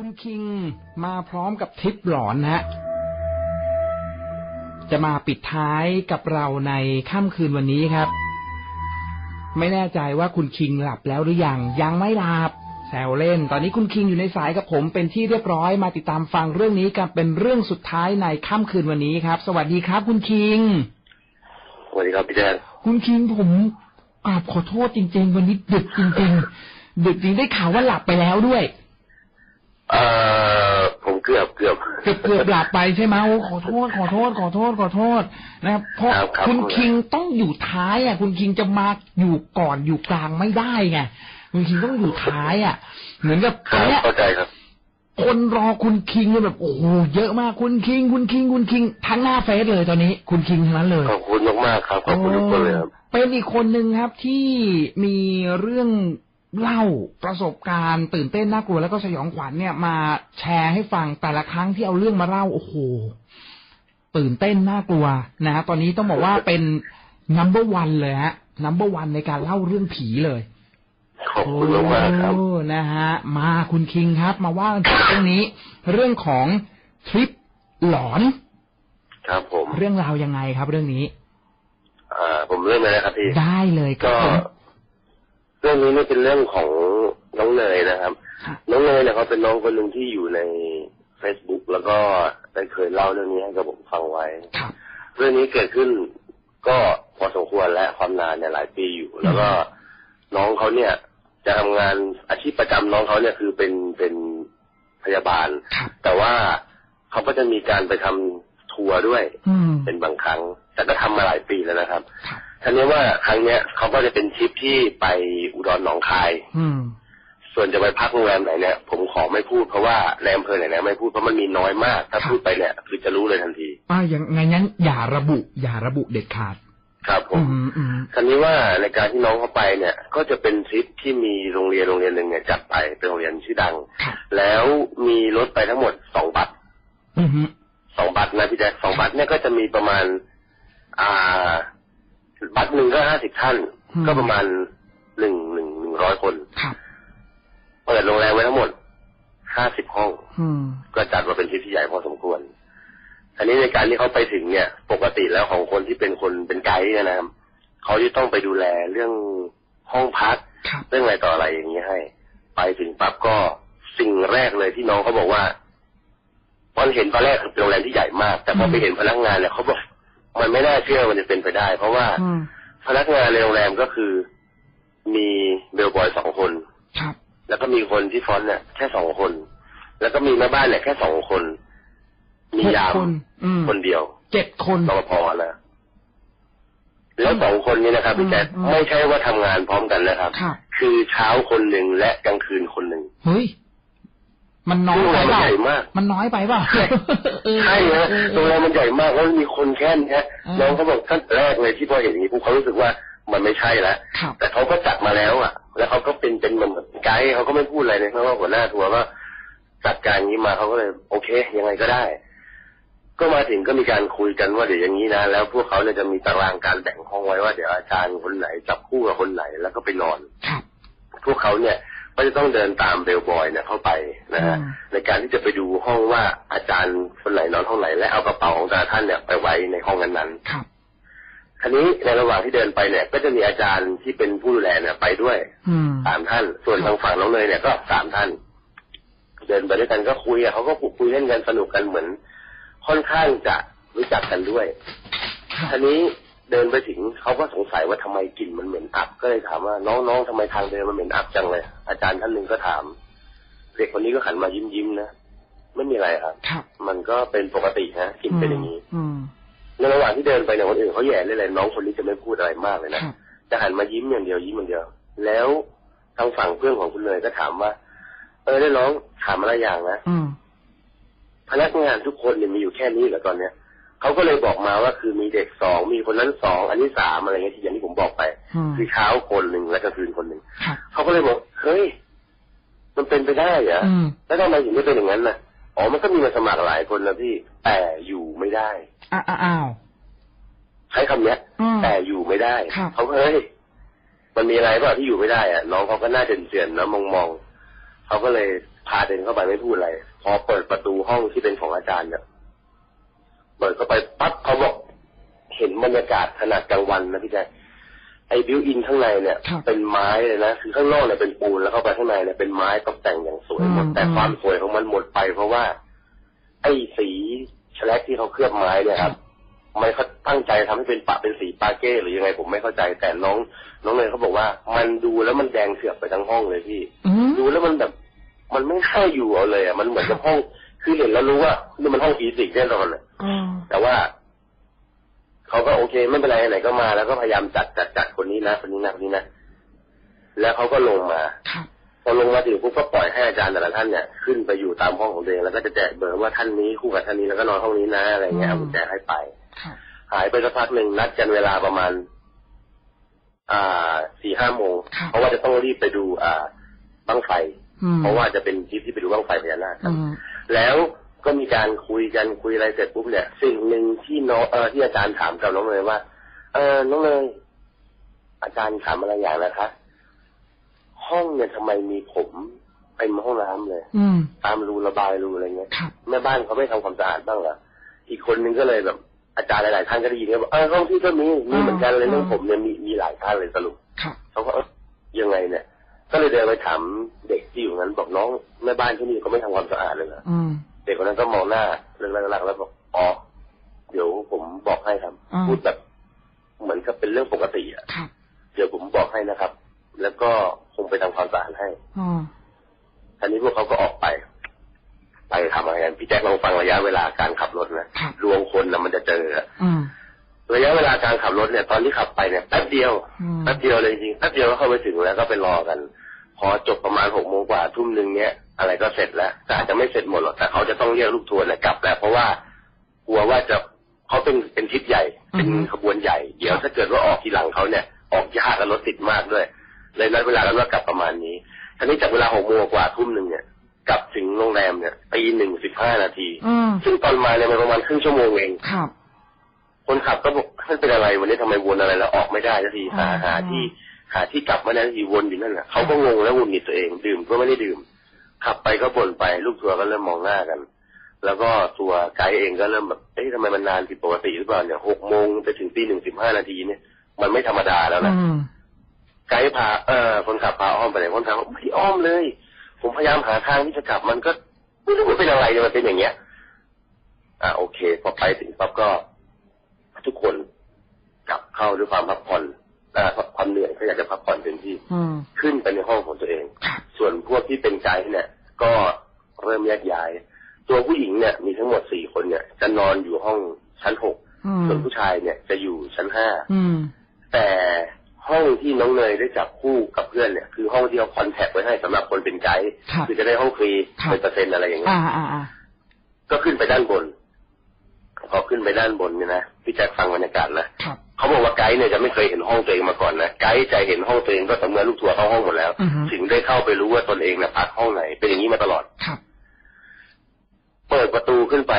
คุณคิงมาพร้อมกับทริปหลอนนะฮะ จะมาปิดท้ายกับเราในค่ำคืนวันนี้ครับ ไม่แน่ใจว่าคุณคิงหลับแล้วหรือยัง ยังไม่หลับแซวเล่น ตอนนี้คุณคิงอยู่ในสายกับผมเป็นที่เรียบร้อยมาติดตามฟังเรื่องนี้กันเป็นเรื่องสุดท้ายในค่ำคืนวันนี้ครับ สวัสดีครับ คุณคิง สวัสดีครับพี่แดนคุณคิงผมกราบขอโทษจริง ๆ วันนี้ดึกจริง ๆ ดึกจริงได้ข่าวว่าหลับไปแล้วด้วย เอ่อผมเกือบเกือบเกือบเกือบหลับไปใช่ไหมโอ้ขอโทษขอโทษขอโทษขอโทษนะครับเพราะคุณคิงต้องอยู่ท้ายอะ คุณคิงจะมาอยู่ก่อนอยู่กลางไม่ได้ไงคุณคิงต้องอยู่ท้ายอะ เหมือนกับตอนเนี้ยเข้าใจครับคนรอคุณคิงแบบโอ้โหเยอะมากคุณคิง คุณคิง คุณคิง ทั้งหน้าเฟซเลยตอนนี้ คุณคิงทั้งนั้นเลยขอบคุณมากครับขอบคุณทุกคนเลยครับเป็นอีกคนหนึ่งครับที่มีเรื่อง เล่าประสบการณ์ ตื่นเต้นน่ากลัวแล้วก็สยองขวัญเนี่ยมาแชร์ให้ฟังแต่ละครั้งที่เอาเรื่องมาเล่าโอ้โหตื่นเต้นน่ากลัวนะฮะตอนนี้ต้องบอกว่าเป็น number one เลยฮะ number one ในการเล่าเรื่องผีเลยขอบคุณมากๆครับโอ้นะฮะมาคุณคิงครับ มาว่ากันถึงเรื่องนี้ เรื่องของทริปหลอน ครับผม เรื่องราวยังไงครับ เรื่องนี้ อ่า ผมเริ่มเลยนะครับพี่ได้เลยครัก็บผม เรื่องนี้เนี่ยเป็นเรื่องของน้องเนยนะครับครับ น้องเนยเนี่ยเขาเป็นน้องคนหนึ่งที่อยู่ใน Facebook แล้วก็ได้เคยเล่าเรื่องนี้ให้กับผมฟังไว้ครับเรื่องนี้เกิดขึ้นก็พอสมควรและความนานเนี่ยหลายปีอยู่ แล้วก็น้องเขาเนี่ย จะทำงานอาชีพประจำน้องเขาเนี่ยคือเป็นเป็นพยาบาลครับแต่ว่าเขาก็จะมีการไปทำทัวร์ด้วยอืมเป็นบางครั้ง แต่ก็ทำมาหลายปีแล้วนะครับ ครับทีนี้ว่าครั้งเนี้ยเขาก็จะเป็นทริปที่ไปอุดรหนองคาย อืม ส่วนจะไปพักโรงแรมไหนเนี่ยผมขอไม่พูดเพราะว่าในอำเภอไหนเนี่ยไม่พูดเพราะมันมีน้อยมาก ถ้าครับพูดไปเนี่ย คือจะรู้เลยทันทีอ่าอย่างงั้นงั้น อย่าระบุ อย่าระบุเด็ดขาด ครับผอืมมอืมทีนี้ว่าในการที่น้องเขาไปเนี่ย ก็จะเป็นทริปที่มีโรงเรียนโรงเรียนหนึ่งเนี่ยจัดไปเป็นโรงเรียนชื่อดังครับแล้วมีรถไปทั้งหมดสองบัตรอืมฮึสองบัตรนะพี่แจ๊คสองบัตรเนี่ยก็จะมีประมาณ อ่า บัตรหนึ่งก็ห้าสิบท่าน ก็ประมาณหนึ่งหนึ่งหนึ่งร้อยคนครับเปิดโรงแรมไว้ทั้งหมดห้าสิบห้องอืมก็จัดมาเป็นทริปที่ใหญ่พอสมควรอันนี้ในการที่เขาไปถึงเนี่ย ปกติแล้วของคนที่เป็นคนเป็นไกด์เนี่ยนะครับเขาจะต้องไปดูแลเรื่องห้องพักครับเรื่องอะไรต่ออะไรอย่างนี้ให้ ไปถึงปั๊บก็สิ่งแรกเลยที่น้องเขาบอกว่าตอนเห็นตอนแรกคือเป็นโรงแรมที่ใหญ่มาก แต่พอไปเห็นพนักงานเนี่ยเขาบอก มันไม่น่าเชื่อมันจะเป็นไปได้ เพราะว่าอืมพนักงานในโรงแรมก็คือ มีเบลบอยสองคนครับ แล้วก็มีคนที่ฟรอนต์เนี่ยแค่สองคน แล้วก็มีแม่บ้านเนี่ยแค่สองคน มียามหกคนอืมคนเดียวเจ็ดคนรปภนะแล้วสองคนนี้นะครับพี่แจ๊คอืมไม่ใช่ว่าทำงานพร้อมกันนะครับครับ คือเช้าคนหนึ่งและกลางคืนคนหนึ่งเฮ้ย มันน้อยไปเปล่าโรงแรมมันใหญ่มากมันน้อยไปเปล่าใช่เออใช่นะเออเอโรงอแรมมันใหญ่มากแล้วมีคนแค่เนี้ยอ่าน้องเขาบอกตั้งแต่แรกเลยที่พอเห็นอย่างนี้ปุ๊บเขารู้สึกว่ามันไม่ใช่แล้วครับแต่เขาก็จัดมาแล้วอะ แล้วเขาก็เป็นเป็นเหมือนไกด์เขาก็ไม่พูดอะไรเลยเพราะว่าหัวหน้าทัวร์ก็จัดการอย่างนี้มาเขาก็เลย โอเค ยังไงก็ได้ ก็มาถึงก็มีการคุยกันว่าเดี๋ยวอย่างนี้นะแล้วพวกเขาเนี่ยจะมีตารางการแบ่งห้องไว้ว่าเดี๋ยวอาจารย์คนไหนจับคู่กับคนไหนแล้วก็ไปนอนครับพวกเขาเนี่ย ก็จะต้องเดินตามเบลบอยเนี่ยเข้าไปนะฮะอืมในการที่จะไปดูห้องว่าอาจารย์คนไหนนอนห้องไหน และเอากระเป๋าของแต่ละท่านเนี่ยไปไว้ในห้องนั้นๆครับทีนี้ในระหว่างที่เดินไปเนี่ย ก็จะมีอาจารย์ที่เป็นผู้ดูแลเนี่ยไปด้วยอืมสามท่าน ส่วนทางฝั่งน้องเนยเนี่ยก็สามท่าน เดินไปด้วยกันก็คุยอะเขาก็คุยเล่นกันสนุกกันเหมือน ค่อนข้างจะรู้จักกันด้วยครับทีนี้ เดินไปถึงเขาก็สงสัยว่าทำไมกลิ่นมันเหม็นอับ ก็เลยถามว่าน้องๆทำไมทางเดินมันเหม็นอับจังเลย อาจารย์ท่านหนึ่งก็ถาม เด็กคนนี้ก็หันมายิ้มๆนะไม่มีอะไรครับครับ มันก็เป็นปกติฮะกลิ่นเป็นอย่างนี้อืมในระหว่างที่เดินไปเนี่ยคนอื่นเขาแย่เลยเลยน้องคนนี้จะไม่พูดอะไรมากเลยคนะรับจะหันมายิ้มอย่างเดียวยิ้มอย่างเดียว แล้วทางฝั่งเพื่อนของคุณเนยก็ถามว่า เออได้น้องถามอะไรอย่างนะอืมพนักงานทุกคนเนี่ยมีอยู่แค่นี้เหรอตอนเนี้ย เขาก็เลยบอกมาว่าคือมีเด็กสองมีคนนั้นสองอันนี้สามอะไรเงี้ยที่อย่างที่ผมบอกไปอืมคือเช้าคนหนึ่งและกลางคืนคนหนึ่งครับเขาก็เลยบอกเฮ้ยมันเป็นไปได้เหรออืมแล้วทำไมถึงไม่เป็นอย่างนั้นน่ะอ๋อมันก็มีมาสมัครหลายคนนะพี่แต่อยู่ไม่ได้อ้าวอ้าวใช้คำเนี้ยอืมแต่อยู่ไม่ได้ครับเขาก็เฮ้ยมันมีอะไรเปล่าที่อยู่ไม่ได้อะน้องเขาก็หน่าเดือนๆนะมองมองๆเขาก็เลยพาเดินเข้าไปไม่พูดอะไร พอเปิดประตูห้องที่เป็นของอาจารย์เนี่ย เปิดเข้าไปปั๊บเขาบอกเห็นบรรยากาศขนาดกลางวันนะพี่แจ๊คไอ้บิวอินข้างในเนี่ยครับเป็นไม้เลยนะคือข้างนอกเนี่ยเป็นปูนแล้วเข้าไปข้างในเนี่ยเป็นไม้ตกแต่งอย่างสวยหมดอืมแต่อืม ความสวยของมันหมดไป เพราะว่า ไอ้สีแฉลกที่เขาเคลือบไม้เนี่ยครับ ไม่เขาตั้งใจทำให้เป็นปะเป็นสีปาเก้หรือยังไงผมไม่เข้าใจแต่น้องน้องเลยเขาบอกว่า มันดูแล้วมันแดงเถือกไปทั้งห้องเลยพี่ อืม ดูแล้วมันแบบ มันไม่น่าอยู่เอาเลยอะมันเหมือนกับห้อง คือเห็นแล้วรู้ว่านี่มันห้องฟิสิกส์แน่นอนอะอืมแต่ว่าเขาก็โอเคไม่เป็นไรไหนก็มา แล้วก็พยายามจัดจัดจัดคนนี้นะคนนี้นะคนนี้นะแล้วเขาก็ลงมาครับพอลงมาถึงปุ๊บก็ปล่อยให้อาจารย์แต่ละท่านเนี่ยขึ้นไปอยู่ตามห้องของตัวเองแล้วก็จะแจกเบอร์ว่าท่านนี้คู่กับท่านนี้แล้วก็นอนห้องนี้นะอะไรเงี้ยเอากุญแจให้ไปครับหายไปสักพักหนึ่งนัดกันเวลาประมาณ อ่าสี่ห้าโมงครับเพราะว่าจะต้องรีบไปดู อ่าบั้งไฟอืมเพราะว่าจะเป็นทริปที่ไปดูบั้งไฟพญานาคครัอืบม แล้วก็มีการคุยกันคุยอะไรเสร็จปุ๊บเนี่ย สิ่งหนึ่งที่น้องเออที่อาจารย์ถามกับน้องเลยว่า เออน้องเลยอาจารย์ถามอะไรอย่างนะคะห้องเนี่ยทำไมมีผมเต็มห้องน้ำเลย อืมตามรูระบายรูอะไรเงี้ยครับแม่บ้านเขาไม่ทำความสะอาดบ้างเหรออีกคนนึงก็เลยแบบ อาจารย์หลายๆท่านก็ได้ยินก็บอกเออห้องที่ก็มีมีเหมือนกันเลยอ่าเรื่องผมเนี่ยมีมีหลายท่านเลยสรุปครับเขาก็เอ้ยยังไงเนี่ย ก็เลยเดินไปถามเด็กที่อยู่นั้นบอกน้องแม่บ้านที่นี่เขาไม่ทำความสะอาดเลยเหรออืมเด็กคนนั้นก็มองหน้าเรื่องหลักๆแล้วบอกอ๋อเดี๋ยวผมบอกให้ครับอ่าพูดแบบเหมือนกับเป็นเรื่องปกติอะครับเดี๋ยวผมบอกให้นะครับ แล้วก็คงไปทำความสะอาดให้อืมทีนี้พวกเขาก็ออกไป ไปทำอะไรกันพี่แจ็คลองฟังระยะเวลาการขับรถนะครับรวมคนนะมันจะเจอ การขับรถเนี่ยตอนที่ขับไปเนี่ยแป๊บเดียวอืมแป๊บเดียวเลยจริงๆแป๊บเดียวก็เข้าไปถึงแล้วก็ไปรอกัน พอจบประมาณหกโมงกว่าทุ่มหนึ่งเนี้ยอะไรก็เสร็จแล้วแต่อาจจะไม่เสร็จหมดหรอกแต่เขาจะต้องเรียกลูกทัวร์เนี่ยกลับแล้วเพราะว่ากลัวว่าจะเขาเป็นเป็นทริปใหญ่ เป็นขบวนใหญ่ เดี๋ยวถ้าเกิดว่าออกทีหลังเขาเนี่ย ออกยากและรถติดมากด้วย เลยนัดเวลากันว่ากลับประมาณนี้ทีนี้จากเวลาหกโมงกว่าทุ่มหนึ่งเนี่ยกลับถึงโรงแรมเนี่ยตีหนึ่งสิบห้านาทีอืมซึ่งตอนมาเนี่ยมันประมาณครึ่งชั่วโมงเองครับ คนขับก็บอกท่านเป็นอะไรวันนี้ทำไมวนอะไรแล้วออกไม่ได้สักทีหาอ๋อหาที่หาที่กลับไม่ได้สักทีวนอยู่นั่นแหละเขาก็งงแล้วหงุดหงิดตัวเองดื่มก็ไม่ได้ดื่ม ขับไปก็บ่นไปลูกทัวร์ก็เริ่มมองหน้ากัน แล้วก็ตัวไกด์เองก็เริ่มแบบเอ๊ะทำไมมันนานผิดปกติหรือเปล่าเนี่ยหกโมงไปถึงตีหนึ่งสิบห้านาทีเนี่ย มันไม่ธรรมดาแล้วนะอืมไกด์พาเออคนขับพาอ้อมไปไหนคนขับบอกไม่ได้อ้อมเลย ผมพยายามหาทางที่จะกลับมันก็ไม่รู้มันเป็นอะไรเนี่ยมันเป็นอย่างเงี้ย อ่าโอเค พอไปถึงปั๊บก็ ทุกคนกลับเข้าด้วยความพักผ่อนอ่าความเหนื่อยก็อยากจะพักผ่อนเต็มที่อืมขึ้นไปในห้องของตัวเองครับส่วนพวกที่เป็นไกด์เนี่ย ก็เริ่มแยกย้าย ตัวผู้หญิงเนี่ยมีทั้งหมดสี่คนเนี่ย จะนอนอยู่ห้องชั้นหกอืมส่วนผู้ชายเนี่ยจะอยู่ชั้นห้าอืมแต่ห้องที่น้องเนยได้จับคู่กับเพื่อนเนี่ยคือห้องที่เขาคอนแทคไว้ให้สำหรับคนเป็นไกด์ครับคือจะได้ห้องฟรีครับเป็นเปอร์เซ็นต์อะไรอย่างเงี้ยอ่าอ่าอ่าก็ขึ้นไปด้านบนพอขึ้นไปด้านบนเนี่ยนะ พี่แจ็คฟังบรรยากาศนะครับเขาบอกว่าไกด์เนี่ยจะไม่เคยเห็นห้องตัวเองมาก่อนนะไกด์จะเห็นห้องตัวเองก็ต่อเมื่อลูกทัวร์เข้าห้องหมดแล้วอือฮึถึงได้เข้าไปรู้ว่าตนเองเนี่ยพักห้องไหน เป็นอย่างนี้มาตลอดครับเปิดประตูขึ้นไป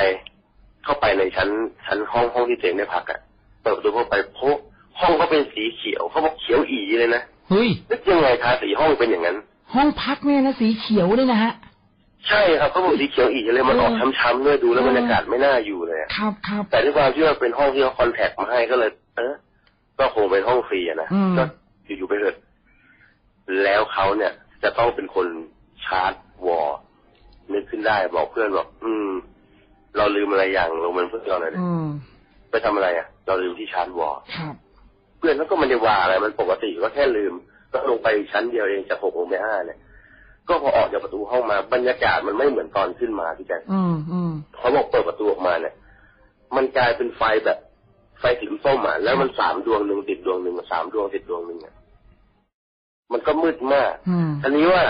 เข้าไปในชั้นชั้นห้องห้องที่ตัวเองได้พักอะ่ะเปิดประตูเข้าไปพบห้องก็เป็นสีเขียวเขาบอกเขียวอีเลยนะเฮ้ยนึกยังไงทาสีห้องเป็นอย่างนั้น ห้องพักเนี่ยนะสีเขียวเลยนะฮะ ใช่ครับเขาบอกสีเขียวอีเลยมันออกช้ำๆด้วยดูแล้วเออบรรยากาศไม่น่าอยู่เลยอะครับครับแต่ด้วยความที่ว่าเป็นห้องที่เขาคอนแทคมาให้ก็เลย เออก็คงเป็นห้องฟรีอะนะอืมก็อยู่ๆไปเถอะแล้วเขาเนี่ย จะต้องเป็นคนชาร์จวอลนึกขึ้นได้บอกเพื่อนบอกอืม เราลืมอะไรอย่างลงเป็นเพื่อนเราหน่อยดิอืมไปทำอะไรอะ เราลืมที่ชาร์จวอลครับเพื่อนเขาก็ไม่ได้ว่าอะไรมันปกติก็แค่ลืม ก็ลงไปชั้นเดียวเองจากหกลงไปห้าเนี่ย ก็พอออกจากประตูห้องมาบรรยากาศมันไม่เหมือนตอนขึ้นมาพี่แจ๊คอืมอืมเขาบอกเปิดประตูออกมาเนี่ย มันกลายเป็นไฟแบบไฟสีส้มอะแล้วมันสามดวงหนึ่งติดดวงหนึ่งสามดวงติดดวงหนึ่งอะมันก็มืดมากอืมอันนี้ว่า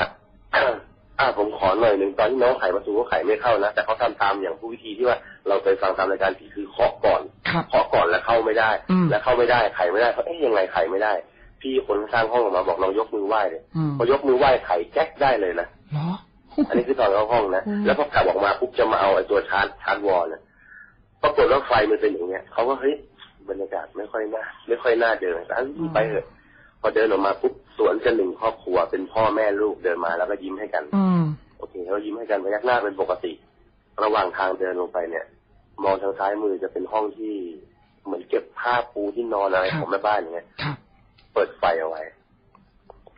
อ่าผมขอหน่อยหนึ่งตอนที่น้องไขประตูก็ไขไม่เข้านะแต่เขาทำตามอย่างผู้วิธีที่ว่าเราเคยฟังตามรายการผีคือเคาะก่อนครับเคาะก่อนแล้วเข้าไม่ได้อืมแล้วเข้าไม่ได้ไขไม่ได้เขาเอ๊ยยังไงไขไม่ได้ พี่คนข้างห้องออกมาบอกลองยกมือไหว้เลยอืมพอยกมือไหว้ไขแก๊กได้เลยนะเหรออันนี้คือตอนเข้าห้องนะอืมแล้วพอกลับออกมาปุ๊บจะมาเอาไอ้ตัวชาร์จชาร์จวอลเนี่ยปรากฏว่าไฟมันเป็นอย่างเงี้ยเขาก็เฮ้ยบรรยากาศไม่ค่อยน่าไม่ค่อยน่าเดินอันไปเถอะพอเดินออกมาปุ๊บสวนกันหนึ่งครอบครัวเป็นพ่อแม่ลูกเดินมาแล้วก็ยิ้มให้กันอืมโอเคเขายิ้มให้กันพยักหน้าเป็นปกติ ระหว่างทางเดินลงไปเนี่ย มองทางซ้ายมือจะเป็นห้องที่เหมือนเก็บผ้าปูที่นอนอะไรของแม่บ้านอย่างเงี้ยครับเปิดไฟเอาไว้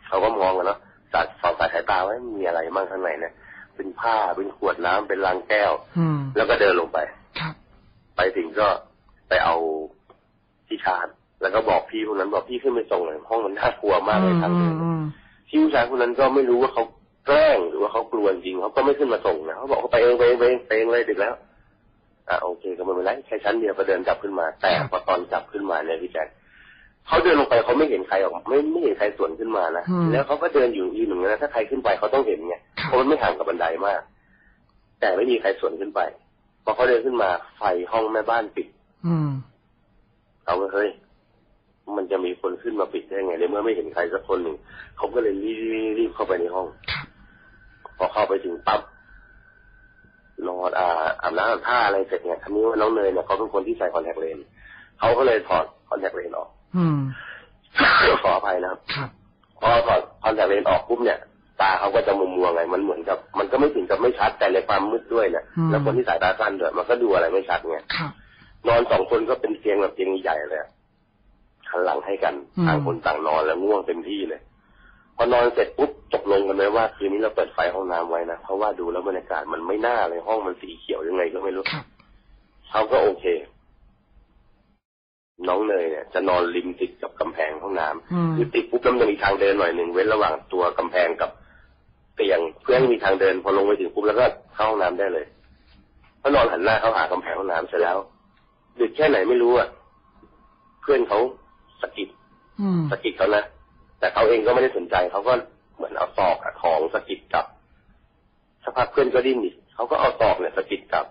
เขาก็มองกันเนาะสัดส่องสายสายตาไว้มีอะไรบ้างข้างในเนี่ยเป็นผ้าเป็นขวดน้ำเป็นลังแก้ว อืมแล้วก็เดินลงไปครับ ไปถึงก็ไปเอาที่ชาร์จแล้วก็บอกพี่คนนั้นบอกพี่ขึ้นไปส่งหน่อยห้องมันน่ากลัวมากเลยทางอืเดิมนอืมพี่ผู้ชายคนนั้นก็ไม่รู้ว่าเขาแกล้งหรือว่าเขากลัวจริงเขาก็ไม่ขึ้นมาส่งนะเขาบอกเขาไปเองไปเองไปเองไปเองเลยดึกแล้วอะโอเคก็ไม่เป็นไรแค่ชั้นเดียวก็เดินกลับขึ้นมา แต่พอตอนกลับขึ้นมาเนี่ยพี่แจ๊ค เขาเดินลงไปเขาไม่เห็นใครออกไม่ไม่เห็นใครสวนขึ้นมานะอืมแล้วเขาก็เดินอยู่ยืนอย่างนั้นนะถ้าใครขึ้นไปเขาต้องเห็นไงครับเพราะมันไม่ห่างกับบันไดมาก แต่ไม่มีใครสวนขึ้นไปพอเขาเดินขึ้นมาไฟห้องแม่บ้านปิด อืมเขาก็เฮ้ยมันจะมีคนขึ้นมาปิดได้ไงในเมื่อไม่เห็นใครสักคนหนึ่งเขาก็เลยรีบรีบเข้าไปในห้องครับพอเข้าไปถึงปั๊บนอนอ่าอาบน้ำอาบท่าอะไรเสร็จเนี่ยทีนี้ว่าน้องเนยเนี่ยเขาเป็นคนที่ใส่คอนแทคเลนส์เขาก็เลยถอดคอนแทคเลนส์ออกอืม ขออภัยนะครับครับพอถอดคอนแทคเลนส์ออกปุ๊บเนี่ย ตาเขาก็จะมัวมัวๆไงมันเหมือนกับ มันก็ไม่ถึงกับไม่ชัดแต่ในความมืดด้วยเนี่ยอืมแล้วคนที่สายตาสั้นด้วยมันก็ดูอะไรไม่ชัดไงครับนอนสองคนก็เป็นเตียงแบบเตียงใหญ่เลยอะหันหลังให้กันอืมต่างคนต่างนอนแล้วง่วงเต็มที่เลยพอนอนเสร็จปุ๊บตกลงกันเลยว่าคืนนี้เราเปิดไฟห้องน้ำไว้นะเพราะว่าดูแล้วบรรยากาศมันไม่น่าเลยห้องมันสีเขียวยังไงก็ไม่รู้ครับเขาก็โอเค น้องเนยเนี่ยจะนอนริมติดกับกำแพงห้องน้ำอืมคือติดปุ๊บแล้วมันจะมีทางเดินหน่อยหนึ่งเว้นระหว่างตัวกำแพงกับเตียงเพื่อให้มีทางเดินพอลงไปถึงปุ๊บแล้วก็เข้าห้องน้ำได้เลยพอนอนหันหน้าเข้าหากำแพงห้องน้ำเสร็จแล้วดึกแค่ไหนไม่รู้อะเพื่อนเขาสะกิดอืมสะกิดเขานะแต่เขาเองก็ไม่ได้สนใจเขาก็เหมือนเอาศอกอะของสะกิดกลับสักพักเพื่อนก็ดิ้นอีกเขาก็เอาศอกเนี่ยสะกิดกลับ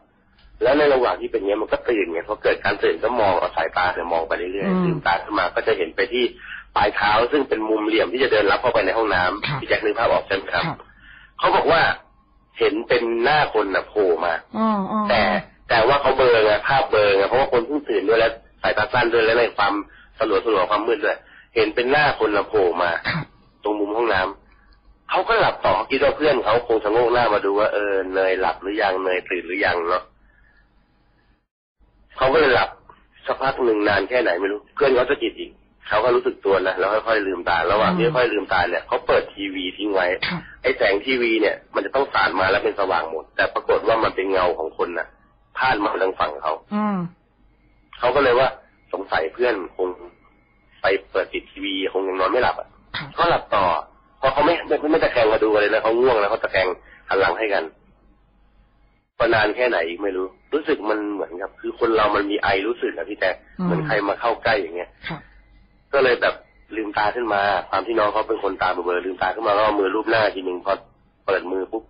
แล้วในระหว่างที่เป็นอย่างเงี้ยมันก็ตื่นไงพอเกิดการตื่นก็มองเอาสายตาเนี่ยมองไปเรื่อยอืมๆลืมตาขึ้นมาก็จะเห็นไปที่ปลายเท้า ซึ่งเป็นมุมเหลี่ยมที่จะเดินรับเข้าไปในห้องน้ำครับพี่แจ็คนึกภาพออกใช่ไหมครับครับเขาบอกว่าเห็นเป็นหน้าคนน่ะโผล่มาอ๋ออ๋อแต่แต่ว่าเขาเบลอไงภาพเบลอไงเพราะว่าคนเพิ่งตื่นด้วยแล้วสายตาสั้นด้วยแล้วในความสลัวสลัวความมืดด้วยเห็นเป็นหน้าคนน่ะโผล่มาครับตรงมุมห้องน้ำเขาก็หลับต่อคิดว่าเพื่อนเขาคงชะโงกหน้ามาดูว่าเออเนยหลับหรือยังเนยตื่นหรือยังเนาะ เขาก็เลยหลับสักพักหนึ่งนานแค่ไหนไม่รู้เพื่อนเขาสะกิดอีกเขาก็รู้สึกตัวนะแล้วค่อยๆลืมตาระหว่างที่ค่อยๆลืมตาเนี่ยเขาเปิดทีวีทิ้งไว้ครับไอ้แสงทีวีเนี่ย มันจะต้องสาดมาแล้วเป็นสว่างหมด แต่ปรากฏว่ามันเป็นเงาของคนน่ะพาดมาทางฝั่งเขาอืมเขาก็เลยว่าสงสัยเพื่อนคงไปเปิดปิดทีวีคงยังนอนไม่หลับอะครับก็หลับต่อเพราะเขาไม่ไม่ไม่ตะแคงมาดูเลยนะเขาง่วงแล้วเขาตะแคงหันหลังให้กัน พอนานแค่ไหนอีกไม่รู้ รู้สึกมันเหมือนกับ คือคนเรามันมีไอรู้สึกอะพี่แจ๊คอืมเหมือนใครมาเข้าใกล้อย่างเงี้ยครับก็เลยแบบลืมตาขึ้นมา ความที่น้องเขาเป็นคนตาเบลอๆลืมตาขึ้นมาแล้วเอามือรูปหน้าทีหนึ่งพอเปิดมือปุ๊บ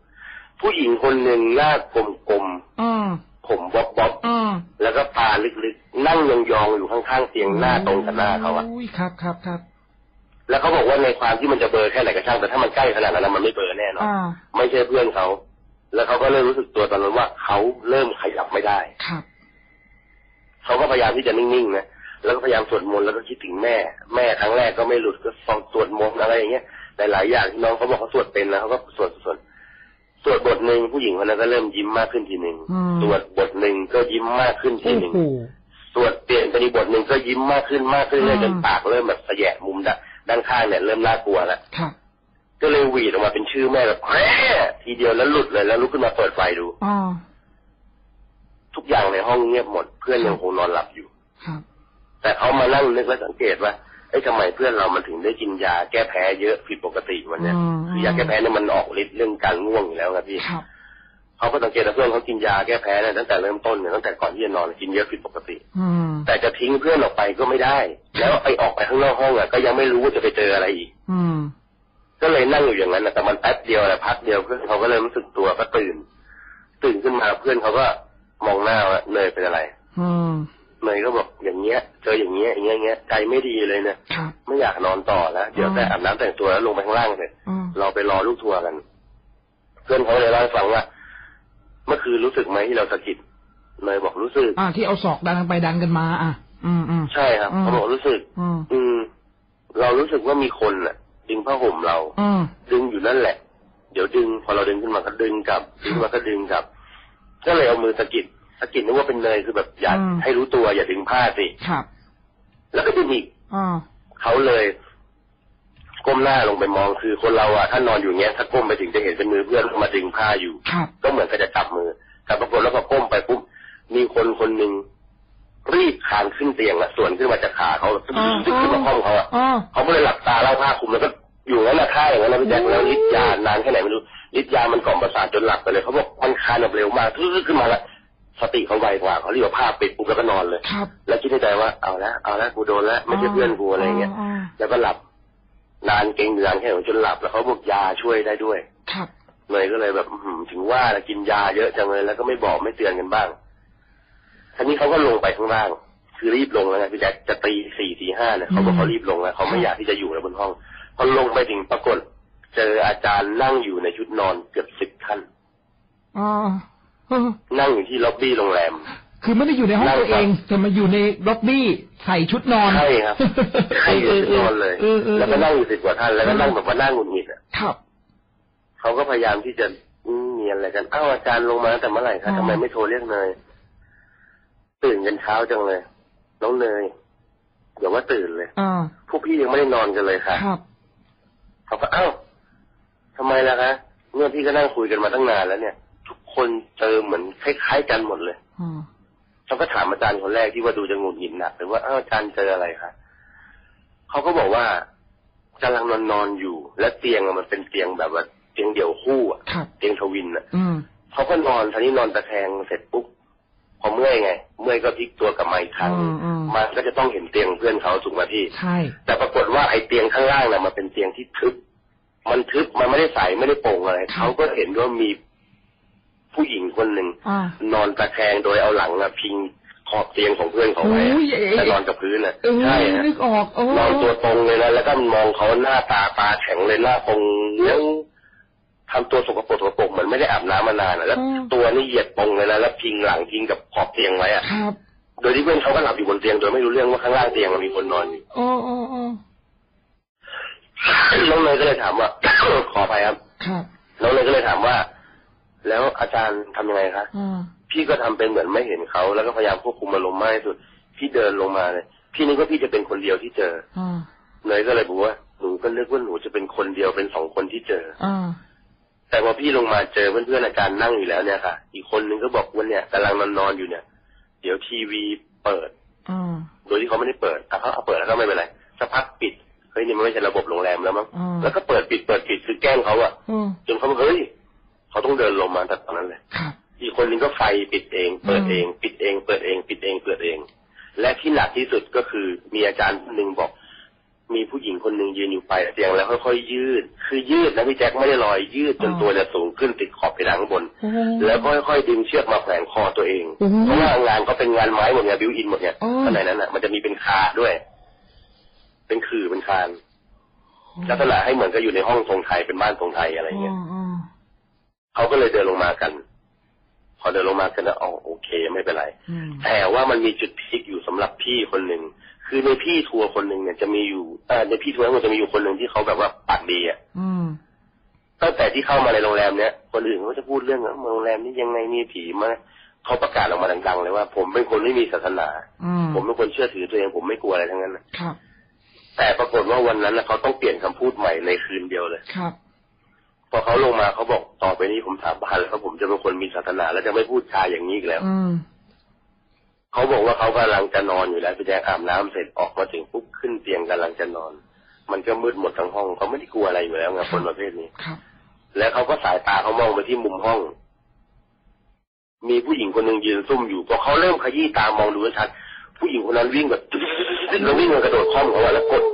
ผู้หญิงคนหนึ่งหน้ากลมอืมๆผมบ๊อบบ๊อบอืมๆแล้วก็ตาลึกๆ นั่งยองๆอยู่ข้างๆเตียงหน้าตรงกับหน้าเขาอะอุ้ยครับครับครับแล้วเขาบอกว่าในความที่มันจะเบลอแค่ไหนก็ช่างแต่ถ้ามันใกล้ขนาดนั้นนะมันไม่เบลอแน่นอนอ่าไม่ใช่เพื่อนเขา แล้วเขาก็เริ่มรู้สึกตัวตอนนั้นว่าเขาเริ่มขยับไม่ได้ครับเขาก็พยายามที่จะนิ่งๆนะแล้วก็พยายามสวดมนต์แล้วก็คิดถึงแม่ แม่ครั้งแรกก็ไม่หลุดก็ฟังสวดมนต์อะไรอย่างเงี้ยหลายๆอย่างที่น้องเขาบอกเขาสวดเป็นนะเขาก็สวดสวดสวดบทหนึ่งผู้หญิงคนนั้นก็เริ่มยิ้มมากขึ้นทีหนึ่งอืมสวดบทหนึ่งก็ยิ้มมากขึ้นทีโอ้หนึ่งโหสวดเปลี่ยนไปอีกบทหนึ่งก็ยิ้มมากขึ้นมากขึ้นเรื่อยๆอืจมนปากเริ่มแบบแสะมุมด้านด้านข้างเนี่ยเริ่มน่ากลัวแล้วครับ ก็เลยหวีดออกมาเป็นชื่อแม่แบบแม่ทีเดียวแล้วหลุดเลยแล้วลุกขึ้นมาเปิดไฟดูอ๋อทุกอย่างในห้องเงียบหมด เพื่อนยังคงนอนหลับอยู่ครับแต่เขามานั่งนึกและสังเกตว่าเอ้ยทำไมเพื่อนเรามันถึงได้กินยาแก้แพ้เยอะผิดปกติวันเนี้ยอืมคือยาแก้แพ้เนี่ยมันออกฤทธิ์เรื่องการง่วงอยู่แล้วครับพี่ครับเขาก็สังเกตว่าเพื่อนเขากินยาแก้แพ้เนี่ยตั้งแต่เริ่มต้นเนี่ยตั้งแต่ก่อนที่จะนอนกินเยอะผิดปกติอืมแต่จะทิ้งเพื่อนออกไปก็ไม่ได้ แล้วไปออกไปข้างนอกห้องอะก็ยังไม่รู้ว่าจะไปเจออะไรอีกอืม ก็เลยนั่งอยู่อย่างนั้นนะแต่มันแป๊บเดียวแหละพักเดียวเพื่อนเขาก็เลยรู้สึกตัวก็ตื่น ตื่นขึ้นมาเพื่อนเขาก็มองหน้าว่าเนยเป็นอะไร อืมเนยก็บอกอย่างเงี้ย เจออย่างเงี้ยอย่างเงี้ยอย่างเงี้ยใจไม่ดีเลยเนี่ยครับไม่อยากนอนต่อแล้วเดี๋ยวอืมแต่อาบน้ำแต่งตัวแล้วลงไปข้างล่างเสร็จอืมเราไปรอลูกทัวร์กัน เพื่อนเขาเลยเล่าให้ฟังว่าเมื่อคืนรู้สึกไหมที่เราสะกิดเนยบอกรู้สึก อ่า ที่เอาศอกดันกันไปดันกันมา อะ อืมอืมใช่ครับอืมเขาบอกรู้สึกอืมอืมเรารู้สึกว่ามีคนน่ะ ดึงผ้าห่มเราอืมดึงอยู่นั่นแหละ เดี๋ยวดึง พอเราดึงขึ้นมาก็ดึงกลับ ดึงมาก็ดึงกลับ ก็เลยเอามือสะกิดสะกิดนึกว่าเป็นเนยคือแบบอย่าอืม ให้รู้ตัวอย่าดึงผ้าสิ ครับแล้วก็ดึงอีกอ่าเขาเลย ก้มหน้าลงไปมองคือคนเราอะถ้านอนอยู่อย่างเงี้ยถ้าก้มไปถึงจะเห็นเป็นมือเพื่อนมาดึงผ้าอยู่ ครับ ก็เหมือนกับจะจับมือ แต่ปรากฏแล้วก็ก้มไปปุ๊บ มีคนคนหนึ่ง รีบคานขึ้นเตียงอะส่วนขึ้นมาจากขาเขาอ่าขึ้นมาห้องเขาอะอ่าเขาก็เลยหลับตาเล่าผ้าคลุมแล้วก็อยู่งั้นนะท่าอย่างนั้นนะพี่แจ๊คแล้วฤทธิ์ยานานแค่ไหนไม่รู้ฤทธิ์ยามันกล่อมประสาทจนหลับไปเลยเขาบอกมันคานแบบเร็วมากทึ่ขึ้นมาแล้วสติเขาไวกว่าเขารีบเอาผ้าปิดปุ๊บแล้วก็นอนเลยครับแล้วคิดในใจว่าเอาละเอาละกูโดนแล้วไม่ใช่เพื่อนกูอะไรเงี้ยาแล้วก็หลับนานเก่งอยู่นานแค่ไหนจนหลับแล้วเขาบอกยาช่วยได้ด้วยครับเลยก็เลยแบบอื้อหือถึงว่าแล้วกินยาเยอะจังเลยแล้วก็ไม่บอกไม่เตือนกันบ้าง ทีนี้เขาก็ลงไปข้างล่าง คือรีบลงแล้วไงพี่แจ๊คจะตีสี่ตีห้าเนี่ยเขาบอกเขารีบลงแล้วเขาไม่อยากที่จะอยู่แล้วบนห้องพอลงไปถึงปรากฏเจออาจารย์นั่งอยู่ในชุดนอนเกือบสิบท่านอ่าเออนั่งอยู่ที่ล็อบบี้โรงแรม คือไม่ได้อยู่ในห้องตัวเองแต่มาอยู่ในล็อบบี้ใส่ชุดนอนใช่ครับใช่อยู่ในชุดนอนเลยออเออแล้วก็นั่งอยู่สิบกว่าท่านแล้วก็นั่งแบบว่านั่งหงุดหงิดอะครับเขาก็พยายามที่จะอืมมีอะไรกันอ้าวอาจารย์ลงมาตั้งแต่เมื่อไหร่คะอ๋อทำไมไม่โทรเรียกเนย ตื่นกันเช้าจังเลย น้องเนยอย่าว่าตื่นเลยอ่าพวกพี่ยังไม่ได้นอนกันเลยค่ะครับเขาก็อ้าวทำไมล่ะคะเมื่อพี่ก็นั่งคุยกันมาตั้งนานแล้วเนี่ย ทุกคนเจอเหมือนคล้ายๆกันหมดเลยอ่าเขาก็ถามอาจารย์คนแรกที่ว่าดูจะหงุดหงิดหนักเลยว่าอ้าวอาจารย์เจออะไรคะเขาก็บอกว่ากำลังนอนนอนๆอยู่ และเตียงอะมันเป็นเตียงแบบว่าเตียงเดี่ยวคู่อะครับเตียงทวินอะอืมเขาก็นอนทีนี้นอนตะแคงเสร็จปุ๊บ พอเมื่อยไง เมื่อยก็พลิกตัวกลับมาอีกครั้งอืมอืมมันก็จะต้องเห็นเตียงเพื่อนเขาถูกไหมพี่ ใช่ แต่ปรากฏว่าไอ้เตียงข้างล่างน่ะมันเป็นเตียงที่ทึบ มันทึบ มันไม่ได้ใสไม่ได้โปร่งอะไร เขาก็เห็นว่ามีผู้หญิงคนหนึ่งอ่านอนตะแคงโดยเอาหลังอะพิงขอบเตียงของเพื่อนเขาไว้อะโอ้ยเอ๊ะแล้วนอนกับพื้นอะเออใช่ฮะนึกออกโอ้นอนตัวตรงเลยนะแล้วก็มองเขาหน้าตาตาแข็งเลยหน้าตรงยัง ทำตัวสกปรกสกปรกเหมือนไม่ได้อาบน้ำมานานอะแล้วตัวนี่เหยียดตรงเลยนะแล้วพิงหลังพิงกับขอบเตียงไว้อะครับโดยที่เพื่อนเขาก็หลับอยู่บนเตียงโดยไม่รู้เรื่องว่าข้างล่างเตียงมันมีคนนอนอยู่โอ้โอ้โอ้น้องเนยก็เลยถามว่าขอไปครับครับน้องเนยก็เลยถามว่า แล้วอาจารย์ทำยังไงคะอ่าพี่ก็ทำเป็นเหมือนไม่เห็นเขาแล้วก็พยายามควบคุมอารมณ์มากที่สุด พี่เดินลงมาเลยพี่นึกว่าพี่จะเป็นคนเดียวที่เจออ่าเนยก็เลยบอกว่าหนูก็นึกว่าหนูจะเป็นคนเดียวเป็นสองคนที่เจออ่า แต่พอพี่ลงมาเจอเพื่อนๆอาจารย์นั่งอยู่แล้วเนี่ยค่ะ อีกคนนึงก็บอกว่าเนี่ยกำลังนอนนอนๆอยู่เนี่ย เดี๋ยวทีวีเปิดอ่าโดยที่เขาไม่ได้เปิดแต่เขาเอาเปิดแล้วก็ไม่เป็นไรสักพักปิดเฮ้ยนี่มันไม่ใช่ระบบโรงแรมแล้วมั้งอ่าแล้วก็เปิดปิดเปิดปิดคือแกล้งเขาอะโอ้จนเขาบอกเฮ้ยเขาต้องเดินลงมาแต่ตอนนั้นเลยครับอีกคนนึงก็ไฟปิดเอง เปิดเอง ปิดเอง เปิดเอง ปิดเองเปิดเอง และที่หนักที่สุดก็คือมีอาจารย์คนหนึ่งบอก มีผู้หญิงคนหนึ่งยืนอยู่ปลายเตียงแล้วค่อยๆยืด คือยืดนะพี่แจ็คไม่ได้ลอยยืดจนตัวจะสูงขึ้นติดขอบเพดานข้างบนโอ้แล้วก็ค่อยๆดึงเชือกมาแขวนคอตัวเองโอ้โหเพราะว่างานเขาเป็นงานไม้หมดไง built-in หมดเนี่ยอ๋อข้างในนั้นอะมันจะมีเป็นคานด้วย เป็นคือเป็นคานลักษณะให้เหมือนกับอยู่ในห้องทรงไทยเป็นบ้านทรงไทยอะไรเงี้ยอ๋อเขาก็เลยเดินลงมากันพอเดินลงมากันแล้วอ๋อโอเค ไม่เป็นไรออืมแต่ว่ามันมีจุดพลิกอยู่สำหรับพี่คนหนึ่ง คือในพี่ทัวร์คนหนึ่งเนี่ยจะมีอยู่เออในพี่ทัวร์มันจะมีอยู่คนหนึ่งที่เขาแบบว่าปากดีอะอืมตั้งแต่ที่เข้ามาในโรงแรมเนี้ยคนอื่นเขาจะพูดเรื่องว่าโรงแรมนี้ยังไงมีผีมาเขาประกาศออกมาดังๆเลยว่า ผมเป็นคนไม่มีศาสนาอืมผมเป็นคนเชื่อถือตัวเองผมไม่กลัวอะไรทั้งนั้นน่ะครับแต่ปรากฏว่าวันนั้นน่ะเขาต้องเปลี่ยนคำพูดใหม่ในคืนเดียวเลยครับพอเขาลงมาเขาบอกต่อไปนี้ผมสาบานแล้วว่าผมจะเป็นคนมีศาสนา และจะไม่พูดจาอย่างนี้อีกแล้ว อืม เขาบอกว่าเขากำลังจะนอนอยู่แล้วพี่แจ๊คอาบน้ำเสร็จออกมาถึงปุ๊บขึ้นเตียงกำลังจะนอน มันก็มืดหมดทั้งห้องเขาไม่ได้กลัวอะไรอยู่แล้วไงคนประเภทนี้ครับ แล้วเขาก็สายตาเขามองไปที่มุมห้อง มีผู้หญิงคนหนึ่งยืนซุ่มอยู่พอเขาเริ่มขยี้ตามองดูชัดผู้หญิงคนนั้นวิ่งแบบแล้ววิ่งมากระโดดข้อมเขาอะแล้วกด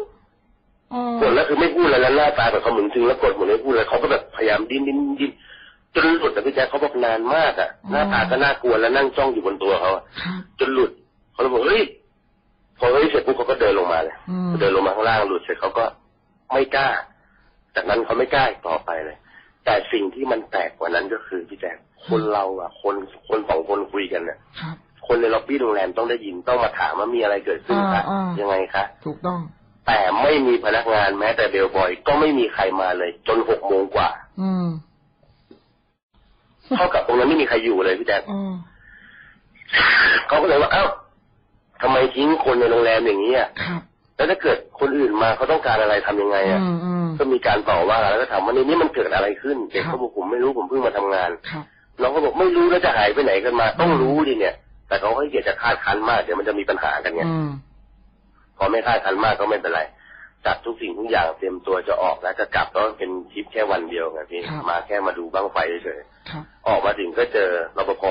อ๋อกดแล้วคือไม่พูดอะไรแล้วหน้าตาแบบเขาเหมือนถึงแล้วกดเหมือนไม่พูดอะไรเขาก็แบบพยายามดิ้นดิ้นดิ้น จนหลุดแต่พี่แจ๊คเขาบอกนานมากอะหน้าตาก็น่ากลัวแล้วนั่งจ้องอยู่บนตัวเขาอะครับจนหลุดเขาเลยบอกเฮ้ยพอเฮ้ยเสร็จปุ๊บเขาก็เดินลงมาเลยอืมเดินลงมาข้างล่างหลุดเสร็จเขาก็ไม่กล้า จากนั้นเขาไม่กล้าอีกต่อไปเลย แต่สิ่งที่มันแปลกกว่านั้นก็คือพี่แจ๊คคนเราอะคนคนสองคนคุยกันเนี่ยครับคนในล็อบบี้โรงแรมต้องได้ยินต้องมาถามว่ามีอะไรเกิดขึ้นคะอ่าอ่ายัยังไงคะถูกต้อง แต่ไม่มีพนักงานแม้แต่เบลบอย ก็ไม่มีใครมาเลย จนหกโมงกว่า อืม เท่ากับตรงนั้นไม่มีใครอยู่เลยพี่แจ๊คอืมเขาก็เลยว่า เอ้าทำไมทิ้งคนในโรงแรมอย่างนี้อะครับแล้วถ้าเกิดคนอื่นมาเขาต้องการอะไรทำยังไงอือะมอืมก็มีการต่อว่าแล้วก็ถามว่าในนี้มันเกิดอะไรขึ้นเด็กครับเขาบอกผมไม่รู้ผมเพิ่งมาทำงานครับน้องก็บอกไม่รู้แล้วจะหายไปไหนกันมา ต้องรู้ดิเนี่ย แต่เขาให้เกียรติจะคาดคันมากเดี๋ยวมันจะมีปัญหากันไงอืมพอไม่คาดคันมากก็ไม่เป็นไร จัดทุกสิ่งทุกอย่างเตรียมตัวจะออกแล้วจะกลับก็เป็นทริปแค่วันเดียวไงพี่ครับมาแค่มาดูบ้างไฟเฉยครับ ๆออกมาถึงก็เจอรปภ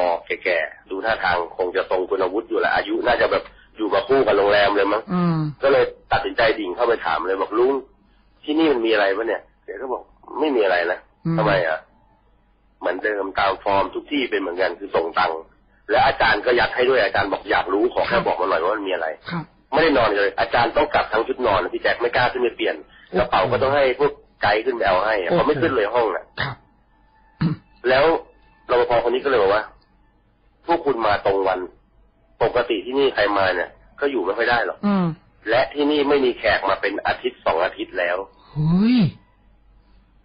แก่ๆดูท่าทางคงจะทรงคุณวุฒิอยู่แหละอายุน่าจะแบบอยู่มาคู่กับโรงแรมเลยมั้ง อืม ก็เลยตัดสินใจดิ่งเข้าไปถามเลยบอกลุงที่นี่มันมีอะไรปะเนี่ยเดี๋ยวก็บอกไม่มีอะไรนะอืม ทำไมอะเหมือนเดิมตามฟอร์มทุกที่เป็นเหมือนกันคือส่งตังค์และอาจารย์ก็ยัดให้ด้วยอาจารย์บอกอยากรู้ขอแค่บอกมาหน่อยว่ามันมีอะไร ครับ ไม่ได้นอนเลย อาจารย์ต้องกลับทั้งชุดนอนนะพี่แจ็คไม่กล้าขึ้นไปเปลี่ยนกระเป๋าก็ต้องให้พวกไกด์ขึ้นไปเอาให้อะเขาไม่ขึ้นเลยห้องน่ะครับแล้วรปภคนนี้ก็เลยบอกว่า พวกคุณมาตรงวัน ปกติที่นี่ใครมาเนี่ย ก็อยู่ไม่ค่อยได้หรอกอืมและที่นี่ไม่มีแขกมาเป็นอาทิตย์สองอาทิตย์แล้วเฮ้ย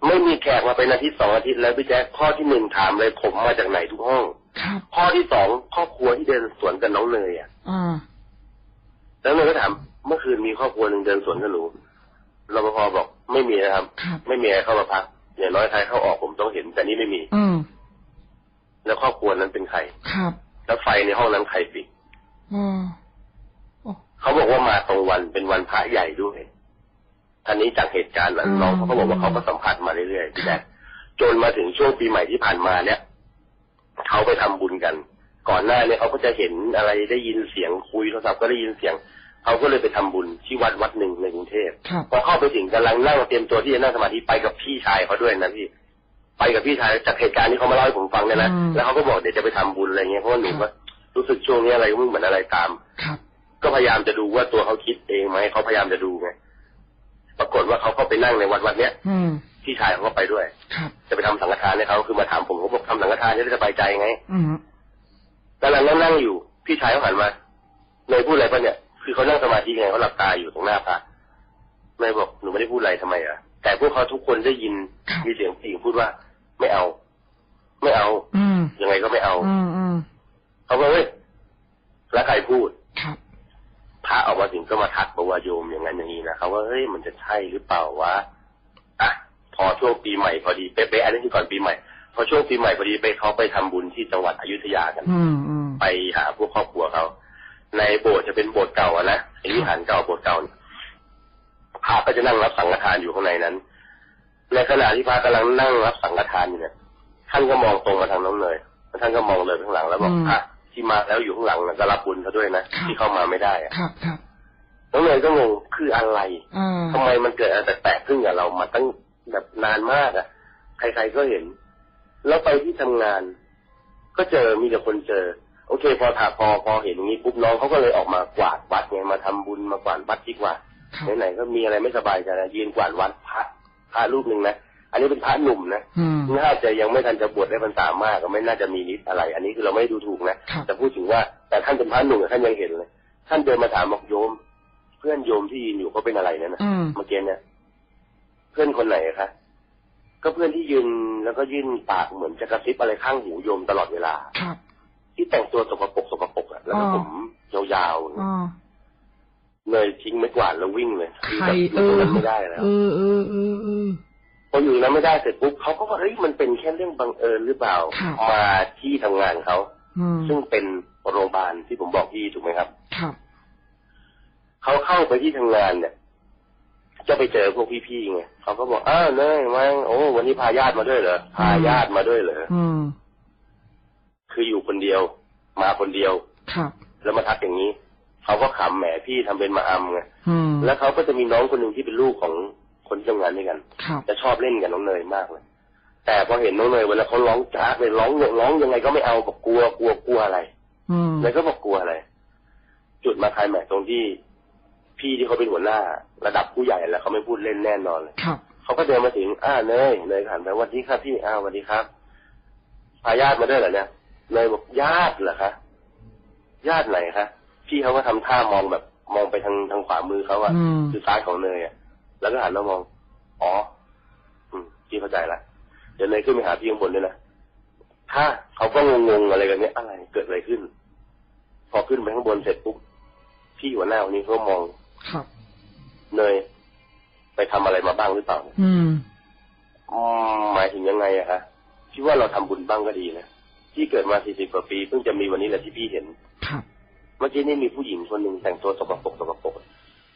ไม่มีแขกมาเป็นอาทิตย์สองอาทิตย์แล้วพี่แจ๊คข้อที่หนึ่งถามเลยผมมาจากไหนทุกห้องครับข้อที่สองครอบครัวที่เดินสวนกับน้องเนยอะอ่า แล้วเนยก็ถามเมื่อคืนมีครอบครัวหนึ่งเดินสวนกับหนูรปภบอกไม่มีนะครับครับ ไม่มีใครเข้ามาพักอย่างน้อยใครเข้าออกผมต้องเห็น แต่นี่ไม่มีอืมแล้วครอบครัวนั้นเป็นใครครับ แล้วไฟในห้องนั้นใครปิดอ่าเขาบอกว่ามาตรงวันเป็นวันพระใหญ่ด้วยท่านนี้จากเหตุการณ์นั้นอืมน้องเขาก็บอกว่าเขาก็สัมผัสมาเรื่อยๆพี่แจ๊คจนมาถึงช่วงปีใหม่ที่ผ่านมาเนี่ยเขาไปทำบุญกัน ก่อนหน้าเนี่ยเขาก็จะเห็นอะไรได้ยินเสียงคุยโทรศัพท์ก็ได้ยินเสียงเขาก็เลยไปทำบุญที่วัดวัดหนึ่งในกรุงเทพครับพอเข้าไปถึงกำลังนั่งเตรียมตัวที่จะนั่งสมาธิไปกับพี่ชายเขาด้วยนะพี่ไปกับพี่ชายจากเหตุการณ์ที่เขามาเล่าให้ผมฟังเนี่ยนะอืมแล้วเขาก็บอกเดี๋ยวจะไปทำบุญอะไรเงี้ยเพราะว่าหนูว่ารู้สึกช่วงนี้อะไรก็ไม่เหมือนอะไรตามครับก็พยายามจะดูว่าตัวเขาคิดเองไหมเขาพยายามจะดูไงปรากฏว่าเขาก็ไปนั่งในวัดวัดเนี้ยอืมพี่ชายเขาก็ไปด้วยครับจะไปทำสังฆทานให้เขาคือมาถามผมเขาบอกทำสังฆทานจะได้สบายใจไงอืม กำลังนั่งนั่งอยู่ พี่ชายเขาหันมาเนยพูดอะไรปะเนี่ย คือเขานั่งสมาธิไงเขาหลับตาอยู่ตรงหน้าพระเนยบอกหนูไม่ได้พูดอะไรทำไมอะแต่พวกเขาทุกคนได้ยินครับมีเสียงผู้หญิงพูดว่า ไม่เอา ไม่เอา อืมยังไงก็ไม่เอา อืมอืมเขาก็เฮ้ยแล้วใครพูดครับพระออกมาถึงก็มาทักบอกว่าโยมอย่างนั้นอย่างนี้นะเขาว่าเฮ้ยมันจะใช่หรือเปล่าวะอะพอช่วงปีใหม่พอดีเป๊ะๆอันนี้คือก่อนปีใหม่ พอช่วงปีใหม่พอดีไปเขาไปทำบุญที่จังหวัดอยุธยากันอืมอืมไปหาพวกครอบครัวเขาในโบสถ์จะเป็นโบสถ์เก่าอะนะไอ้วิหารเก่าโบสถ์เก่าเนี่ยพระก็จะนั่งรับสังฆทานอยู่ข้างในนั้น ในขณะที่พระกำลังนั่งรับสังฆทานอยู่เนี่ยท่านก็มองตรงมาทางน้องเลยแล้วท่านก็มองเลยไปข้างหลังแล้วบอกพระที่มาแล้วอยู่ข้างหลังน่ะก็รับบุญเขาด้วยนะที่เข้ามาไม่ได้อะครับครับน้องเนยก็งงคืออะไรอ่าทำไมมันเกิดอะไรแปลกๆขึ้นกับเรามาตั้งแบบนานมากอะใครๆก็เห็น แล้วไปที่ทำงาน ก็เจอมีแต่คนเจอ โอเค พอถาพอพอเห็นอย่างนี้ปุ๊บน้องเขาก็เลยออกมากวาดวัดไงมาทำบุญมากวาดวัดดีกว่าครับไหนๆก็มีอะไรไม่สบายใจนะยืนกวาดวัดพระพระรูปหนึ่งนะอันนี้เป็นพระหนุ่มนะอืมน่าจะยังไม่ทันจะบวชได้พรรษามากก็ไม่น่าจะมีนิดอะไร อันนี้คือเราไม่ได้ดูถูกนะครับแต่พูดถึงว่าแต่ท่านเป็นพระหนุ่มอะท่านยังเห็นเลย ท่านเดินมาถามบอกโยม เพื่อนโยมที่ยืนอยู่เขาเป็นอะไรนั่นนะอืมเมื่อกี้เนี่ย เพื่อนคนไหนคะ ก็เพื่อนที่ยืนแล้วก็ยื่นปากเหมือนจะกระซิบอะไรข้างหูโยมตลอดเวลา ครับ ที่แต่งตัวสกปรกสกปรกอะแล้วก็อ๋อผมยาวๆอ่าเลยทิ้งไม้กวาดแล้ววิ่งเลยใคอรแบบอยู่เอตรงอนั้นไม่ได้แล้วเออเออเออเออพออยู่นั้นไม่ได้เสร็จปุ๊บเขาก็ว่าเฮ้ยมันเป็นแค่เรื่องบังเอิญหรือเปล่าครับมาที่ทำงานเขาอืมซึ่งเป็นโรงพยาบาลที่ผมบอกพี่ถูกไหมครับ ครับเขาเข้าไปที่ทำงานเนี่ย จะไปเจอพวกพี่ๆไงเขาก็บอกอ้าวเนยมาโอ้วันนี้พาญาติมาด้วยเหรอพาญาติมาด้วยเหรออืมคืออยู่คนเดียว มาคนเดียวครับแล้วมาทักอย่างนี้เขาก็ขำแหมพี่ทำเป็นมาอำไงอืมแล้วเขาก็จะมีน้องคนหนึ่งที่เป็นลูกของคนที่ทำงานด้วยกันครับจะชอบเล่นกับน้องเนยมากเลยแต่พอเห็นน้องเนยเวลาเขาร้องจ้าเลยร้องร้องยังไงก็ไม่เอาบอกกลัวกลัวกลัวอะไรอืมเนยก็บอกกลัวอะไร จุดมาคลายแม็กซ์ตรงที่ พี่ที่เขาเป็นหัวหน้า ระดับผู้ใหญ่แล้วเขาไม่พูดเล่นแน่นอนเลยครับเขาก็เดินมาถึงอ้าเนยเนยหันไปสวัสดีครับพี่อ้าวสวัสดีครับพาญาติมาด้วยเหรอเนี่ยเนยบอกญาติเหรอคะญาติไหนคะพี่เขาก็ทำท่ามองแบบมองไปทางทางขวามือเขาอะอืมคือซ้ายของเนยอะแล้วก็หันมามอง อ๋อ อืมพี่เข้าใจละเดี๋ยวเนยขึ้นไปหาพี่ข้างบนด้วยนะถ้าเขาก็งงๆอะไรกันเนี้ยอะไรเกิดอะไรขึ้น พอขึ้นไปข้างบนเสร็จปุ๊บพี่หัวหน้าคนนี้เขามอง ครับเนยไปทำอะไรมาบ้างหรือเปล่า อืมอืมหมายถึงยังไงอะคะพี่ว่าเราทำบุญบ้างก็ดีนะพี่เกิดมาสี่สิบกว่าปีเพิ่งจะมีวันนี้แหละที่พี่เห็น ครับ เมื่อกี้นี่มีผู้หญิงคนหนึ่งแต่งตัวสกปรกสกปรก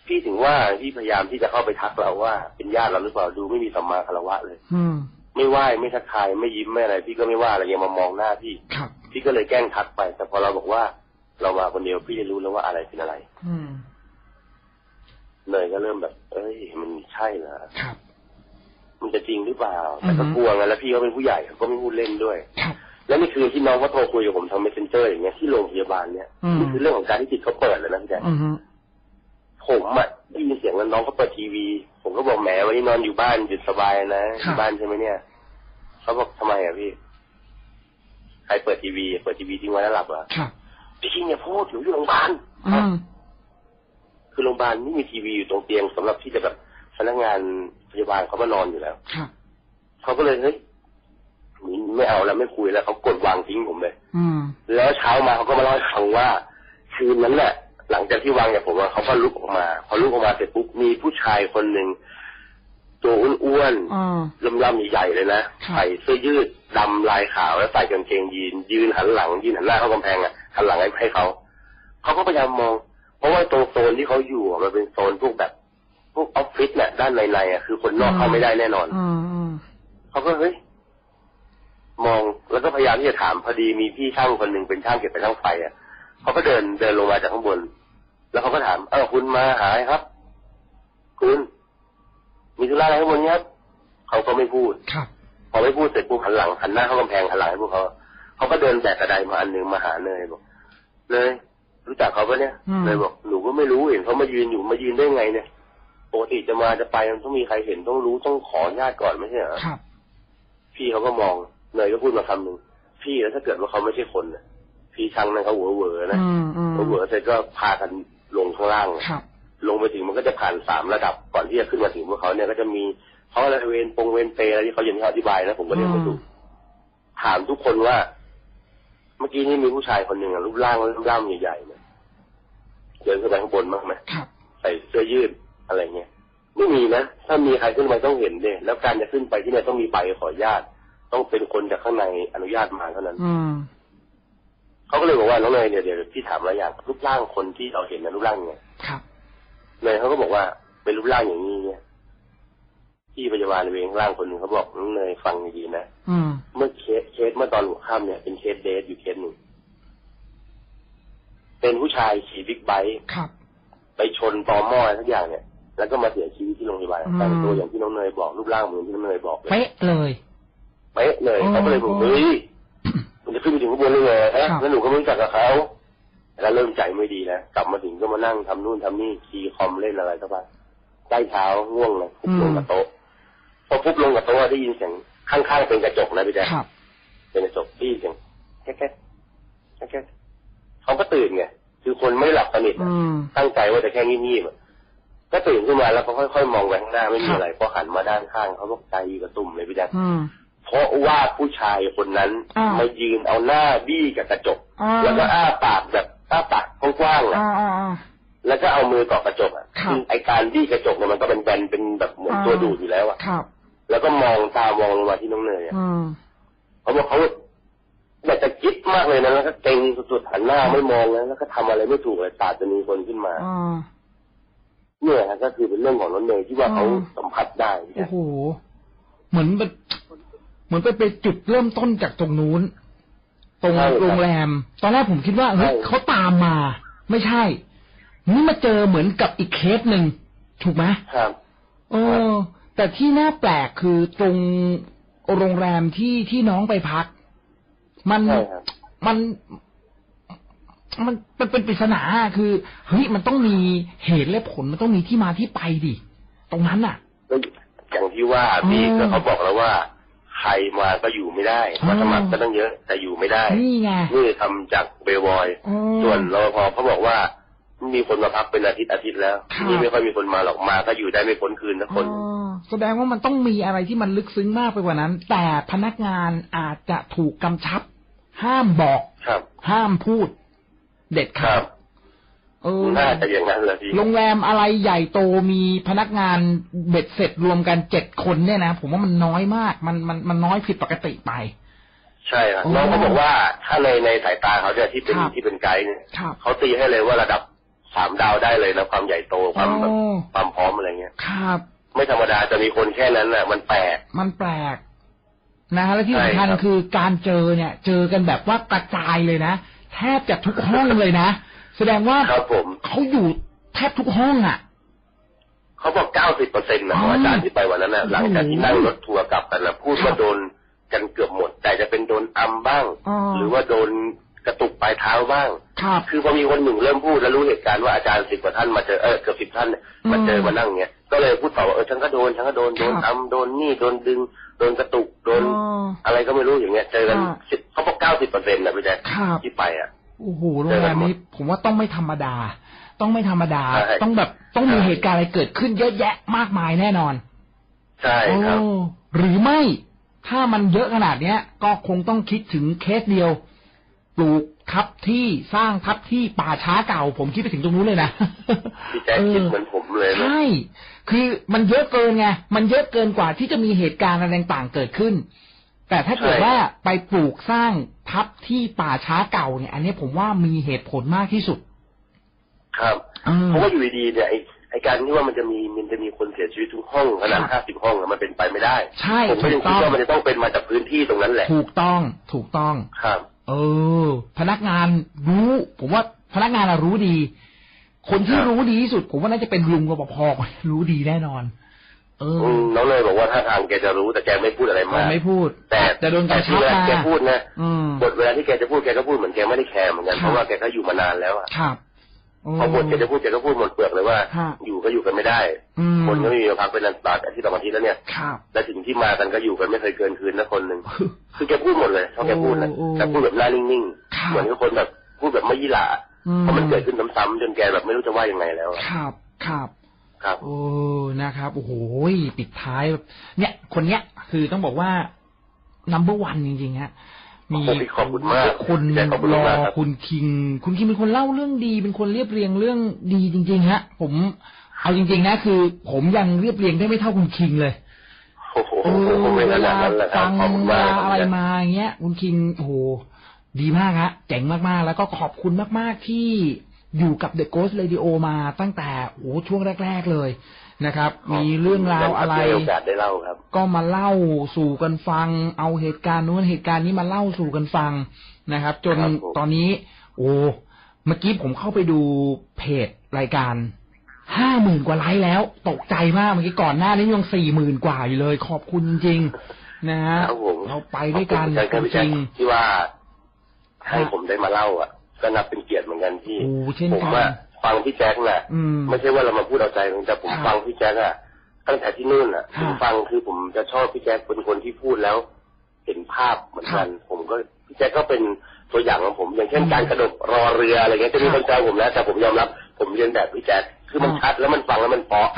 พี่ถึงว่าพี่พยายามที่จะเข้าไปทักเราว่าเป็นญาติเราหรือเปล่าดูไม่มีสัมมาคารวะเลย อืมไม่ไหว้ไม่ทักทายไม่ยิ้มไม่อะไร พี่ก็ไม่ว่าอะไรยังมามองหน้าพี่ครับพี่ก็เลยแกล้งทักไป แต่พอเราบอกว่า เรามาคนเดียวพี่จะรู้แล้วว่าอะไรเป็นอะไร อืม เนยก็เริ่มแบบ เอ้ย มันใช่เหรอครับ มันจะจริงหรือเปล่าอือฮึแต่ก็กลัวไงแล้วพี่เขาเป็นผู้ใหญ่เขาก็ไม่พูดเล่นด้วยครับแล้วนี่คือที่น้องเขาโทรคุยกับผมทาง Messenger อย่างเงี้ยที่โรงพยาบาลเนี่ยอืมนี่คือเรื่องของการที่จิตเขาเปิดเลยนะพี่แจ๊คอืมผมอะได้ยินเสียงแล้วน้องเขาเปิดทีวี ผมก็บอกแหมวันนี้นอนอยู่บ้านหยุดสบายนะอยู่บ้านใช่ไหมเนี่ยเขาบอกทำไมอะพี่ใครเปิดทีวี เปิดทีวีทิ้งไว้แล้วหลับเหรอครับพี่คิงอย่าพูดอยู่ที่โรงพยาบาลอืม คือโรงพยาบาลไม่มีทีวีอยู่ตรงเตียงสำหรับที่จะแบบพนักงานพยาบาลเขามานอนอยู่แล้วครับเขาก็เลยเฮ้ยไม่เอาแล้วไม่คุยแล้วเขากดวางทิ้งผมเลยอืมแล้วเช้ามาเขาก็มาเล่าให้ฟังว่าคืนนั้นแหละหลังจากที่วางจากผมอะเขาก็ลุกออกมาพอลุกออกมาเสร็จปุ๊บมีผู้ชายคนหนึ่งตัวอ้วนอ่าๆล่ำๆใหญ่ๆเลยนะครับใส่เสื้อยืดดำลายขาวแล้วใส่กางเกงยีนยืนหันหลังยืนหันหน้าเข้ากำแพงอะหันหลังให้ให้เขาเขาก็พยายามมอง เพราะว่าตรงโซนที่เขาอยู่อะมันเป็นโซนพวกแบบ พวกออฟฟิศเนี่ยด้านในๆอะคือคนนอกเข้าไม่ได้แน่นอนอืมอืมเขาก็เฮ้ยมองแล้วก็พยายามที่จะถามพอดีมีพี่ช่างคนหนึ่งเป็นช่างเก็บไปช่างไฟอะเขาก็เดินเดินลงมาจากข้างบน แล้วเขาก็ถาม เออคุณมาหาอะไรครับ คุณมีธุระอะไรข้างบนเนี้ยครับเขาก็ไม่พูดครับ พอไม่พูดเสร็จปุ๊บหันหลังหันหน้าเข้ากำแพงหันหลังให้พวกเขาเขาก็เดินแบกกระไดมาอันหนึ่งมาหาเนยบอกเนย รู้จักเขาปะเนี่ยอืมเนยบอกหนูก็ไม่รู้เห็นเขามายืนอยู่มายืนได้ไงเนี่ยปกติจะมาจะไปมันต้องมีใครเห็นต้องรู้ต้องขออนุญาตก่อนไม่ใช่เหรอครับ พี่เขาก็มองเนยก็พูดมาคำหนึ่งพี่แล้วถ้าเกิดว่าเขาไม่ใช่คนน่ะพี่ช่างนั้นเขาหัวเหวอนะอืมอืมหัวเหวอเสร็จก็พากันลงข้างล่างครับลงไปถึงมันก็จะผ่านสามระดับก่อนที่จะขึ้นมาถึงพวกเขาเนี่ยก็จะมีเขาอะไรเวนปงเวนเปรอะไรที่เขายังไม่อธิบายนะผมก็เรียนไม่ถูกถามทุกคนว่า เมื่อกี้นี่มีผู้ชายคนหนึ่งอะรูปร่างรูปร่างใหญ่ๆ เนี่ยเดินขึ้นไปข้างบนบ้างไหมครับใส่เสื้อยืดอะไรเงี้ยไม่มีนะถ้ามีใครขึ้นไปต้องเห็นเด้แล้วการจะขึ้นไปที่เนี่ยต้องมีใบขออนุญาต ต้องเป็นคนจากข้างในอนุญาตมาเท่านั้น อืมเขาก็เลยบอกว่าน้องเนยเนี่ยเดี๋ยวพี่ถามอะไรอย่างรูปร่างคนที่เราเห็นนะรูปร่างไงครับเนยเขาก็บอกว่าเป็นรูปร่างอย่างนี้เนี่ยที่พยาบาลเวรข้างล่างคนหนึ่งเขาบอกน้องเนยฟังดีๆนะอืมเมื่อเคสเคสเมื่อตอนหัวค่ำเนี่ยเป็นเคส dead อยู่เคสหนึ่ง เป็นผู้ชายขี่บิ๊กไบค์ครับ ไปชนตอหม้ออะไรสักอย่างเนี่ย แล้วก็มาเสียชีวิตที่โรงพยาบาลอืมแต่งตัวอย่างที่น้องเนยบอกรูปร่างเหมือนที่น้องเนยบอกเลยเป๊ะเลยเป๊ะเลยอ๋อเขาก็เลยบอกเฮ้ยมันจะขึ้นไปถึงข้างบนเลยเหรอครับแล้วหนูก็ไม่รู้จักกับเขาแล้วเริ่มใจไม่ดีแล้วกลับมาถึงก็มานั่งทำนู่นทำนี่คีย์คอมเล่นอะไรสักพักใต้เท้าง่วงเลยฟุบลงกับโต๊ะพอฟุบลงกับโต๊ะได้ยินเสียงข้างๆเป็นกระจกนะพี่แจ๊คครับเป็นกระจกได้ยินเสียงแค่แค่แค่แค่ เขาก็ตื่นไงคือคนไม่หลับสนิทอะอืมตั้งใจว่าจะแค่งีบๆอะก็ตื่นขึ้นมาแล้วก็ค่อยๆมองไปข้างหน้าไม่มีอะไรพอหันมาด้านข้างเขาบอกใจอยู่กระตุ่มเลยพี่แจ๊คอืมเพราะว่าผู้ชายคนนั้นอ่ามายืนเอาหน้าบี้กับกระจกอ่าแล้วก็อ้าปากแบบอ้าปากกว้างๆอะอ่าอ่าอ่าแล้วก็เอามือเกาะกระจกอะครับอไอการบี้กระจกเนี่ยมันก็เป็นแบนเป็นแบบเหมือนอ่าตัวดูดอยู่แล้วอะครับแล้วก็มองตามองลงมาที่น้องเนยอะอืมเขาบอกเขา อยากจะคิดมากเลยนะแล้วก็เก่งสุดๆหันหน้าไม่มองนะแล้วก็ทำอะไรไม่ถูกเลยตาจะมีคนขึ้นมาอ่าเนี่ยฮะก็คือเป็นเรื่องของน้องเนยที่ว่าเขาอืมสัมผัสได้โอ้โหเหมือนเป็นเหมือนไปไปจุดเริ่มต้นจากตรงนู้น ตรงโรงแรม ตอนแรกผมคิดว่าเฮ้ยเขาตามมา ไม่ใช่ นี่มาเจอเหมือนกับอีกเคสหนึ่งถูกไหมครับเออแต่ที่น่าแปลกคือตรงโรงแรมที่ที่น้องไปพัก มันใช่ครับมันมันเป็นเป็นปริศนาอะคือเฮ้ยมันต้องมีเหตุและผลมันต้องมีที่มาที่ไปดิตรงนั้นน่ะก็อย่างที่ว่าพี่อืมก็เขาบอกแล้วว่า ใครมาก็อยู่ไม่ได้อืมมาสมัครก็ต้องเยอะ แต่อยู่ไม่ได้นี่ไงนี่ทำจากเบลบอยอืมส่วนรปภเขาบอกว่ามีคนมาพักเป็นอาทิตย์อาทิตย์แล้วครับนี่ไม่ค่อยมีคนมาหรอกมาก็อยู่ได้ไม่พ้นคืนสักคนอ๋อแสดงว่ามันต้องมีอะไรที่มันลึกซึ้งมากไปกว่านั้น แต่พนักงานอาจจะถูกกำชับ ห้ามบอกครับ ห้ามพูด เด็ดคขารัดบเออน่าจะอย่างนั้นแหละพี่โรงแรมอะไรใหญ่โตมีพนักงานเบ็ดเสร็จรวมกันเจ็ดคนเนี่ยนะผมว่ามันน้อยมาก มันมันมันน้อยผิดปกติไป ใช่ครับโอ้น้องเขาบอกว่าถ้าในในสายตาเขาเนี่ยที่เป็นครับที่เป็นไกด์เนี่ยครับเขาตีให้เลยว่าระดับสามดาวได้เลยนะความใหญ่โตความแบบโอ้ความพร้อมอะไรเงี้ยครับ ไม่ธรรมดาจะมีคนแค่นั้นน่ะ มันแปลกมันแปลก นะฮะและที่สำคัญใช่ครับคือการเจอเนี่ย เจอกันแบบว่ากระจายเลยนะแทบจะทุกห้องเลยนะแสดงว่าครับผมเขาอยู่แทบทุกห้องอะเขาบอกเก้าสิบเปอร์เซ็นต์นะของอาจารย์ที่ไปวันนั้นน่ะหลังจากที่นั่งรถทัวร์กลับกันนะพูดครัว่าบโดนกันเกือบหมด แต่จะเป็นโดนอัมบ้างอ๋อหรือว่าโดนกระตุกปลายเท้าบ้างครับคือพอมีคนหนึ่งเริ่มพูดแล้วรู้เหตุการณ์ว่าอาจารย์สิบกว่าท่านมาเจอเออเกือบสิบท่านเนี่ยมาเจออืมมานั่งเงี้ยก็เลยพูดต่อว่าเออฉันก็โดนฉันก็โดนโดนครับอัมโดนนี่โดนดึงโดนกระตุกโดนอ๋ออะไรก็ไม่รู้อย่างเงี้ย เจอกันครับสิบเขาบอกเก้าสิบเปอร์เซ็นต์นะพี่แจ๊คครับที่ไปอะโอ้โหโรงแรมนี้ผมว่าต้องไม่ธรรมดา ต้องไม่ธรรมดาใช่ต้องแบบต้องมีใช่เหตุการณ์อะไรเกิดขึ้นเยอะแยะมากมายแน่นอน ใช่ครับโอ้หรือไม่ถ้ามันเยอะขนาดเนี้ย ก็คงต้องคิดถึงเคสเดียว ปลูก ทับที่สร้างทับที่ป่าช้าเก่า ผมคิดไปถึงตรงนู้นเลยนะพี่แจ๊คคิดเหมือนผมเลยนะใช่คือมันเยอะเกินไงมันเยอะเกินกว่าที่จะมีเหตุการณ์อะไรต่างๆเกิดขึ้น แต่ถ้าเกิดใช่ว่าไปปลูกสร้างทับที่ป่าช้าเก่าเนี่ย อันนี้ผมว่ามีเหตุผลมากที่สุด ครับอืมเพราะว่าอยู่ดีๆเนี่ยไอ้ไอ้การที่ว่ามันจะมีมันจะมีคนเสียชีวิตทุกห้องขนาดครัห้าบสิบห้องอะมันเป็นไปไม่ได้ ใช่ผมก็ถูยักงคิต้ดองว่ามันจะต้องเป็นมาจากพื้นที่ตรงนั้นแหละ ถูกต้อง ถูกต้อง ครับเออ พนักงานรู้ ผมว่าพนักงานอะรู้ดี คนที่ครับรู้ดีที่สุด ผมว่าน่าจะเป็นลุงรปภรู้ดีแน่นอน เอออืมน้องเลยบอกว่าถ้าทางแกจะรู้แต่แกไม่พูดอะไรมัมานกไม่พูด แต่จะโดนกแต่ระชัที่บเวลามาแกพูดนะอืมบทเวลาที่แกจะพูดแกก็พูดเหมือนแกไม่ได้แคร์เหมือนกันครับเพราะว่าแกก็อยู่มานานแล้วอะครับโพอบทแกจะพูดแกก็พูดหมดเปลือกเลยว่าครับอยู่ก็อยู่กันไม่ได้อืมคนก็ไม่มีมาพักเป็นนันตาอาทิตย์ต่ออาทิตย์แล้วเนี่ยครับแล้วถึงที่มากันก็อยู่กันไม่เคยเกินคืนนะคนหนึ่งคือแกพูดหมดเลยเท่าแกพูดนะโอ้โอ้แต่พูดแบบหน้านิ่งครับๆเหมือนกับคนแบบพูดแบบไม่ยี่หล่าอืมเพราะมันเกิดขึ้นซ้ำๆจนแกแบบไม่รู้จะว่ายังไงแล้วอะครับครับครับโอ้นะครับโอ้โหปิดท้ายแบบเนี่ย คนเนี้ยคือต้องบอกว่า number one จริงๆฮะ มีโอ้โหขอบคุณมากคนพี่แจ๊คขอบคุณรอมากครับคุณคิง คุณคิงเป็นคนเล่าเรื่องดี เป็นคนเรียบเรียงเรื่องดีจริง ๆ ฮะ ผมเอาจริง ๆ นะ คือ ผมยังเรียบเรียงได้ไม่เท่าคุณคิงเลยโอ้โหเออไม่เวขนาลาดนั้นแหละครัฟับงขอบคุณเวมากลาครับอะไรมาอย่างเงี้ย คุณคิงโอ้โหดีมากฮะเจ๋งมากๆ แล้วก็ขอบคุณมากๆที่อยู่กับ The Ghost Radio มาตั้งแต่โอ้โหช่วงแรก ๆ เลย นะครับ มีเรื่องราวอะไรด้มีโอกาสได้เล่าครับ ก็มาเล่าสู่กันฟัง เอาเหตุการณ์นู้นเหตุการณ์นี้มาเล่าสู่กันฟังนะครับ จนครับผมตอนนี้ โอ้เมื่อกี้ผมเข้าไปดูเพจรายการห้าหมื่นกว่าไลค์แล้ว ตกใจมากเมื่อกี้ก่อนหน้านี้ยังสี่หมื่นกว่าอยู่เลย ขอบคุณจริงๆนะฮะครับผมเราไปด้วยกันขอบคุณจพี่แจ๊ริคงที่ว่าให้ครับผมได้มาเล่าอะก็นับเป็นเกียรติเหมือนกันที่โอ้เช่นผมกันว่า ฟังพี่แจ๊คน่ะอืมไม่ใช่ว่าเรามาพูดเอาใจกันแต่ผมครับฟังพี่แจ๊คอะตั้งแต่ที่นู่นอะครัผบมฟังคือผมจะชอบพี่แจ๊คเป็นคนที่พูดแล้ว เห็นภาพเหมือนกัน ผมก็พี่แจ๊คก็เป็นตัวอย่างของผม อย่างเช่นอืมการกระโดดรอเรืออะไรเงี้ยจะมีคครับนแซวผมนะแต่ผมยอมรับ ผมเรียนแบบพี่แจ๊คคือมันอ่าชัดแล้วมันฟังแล้วมันเพราะ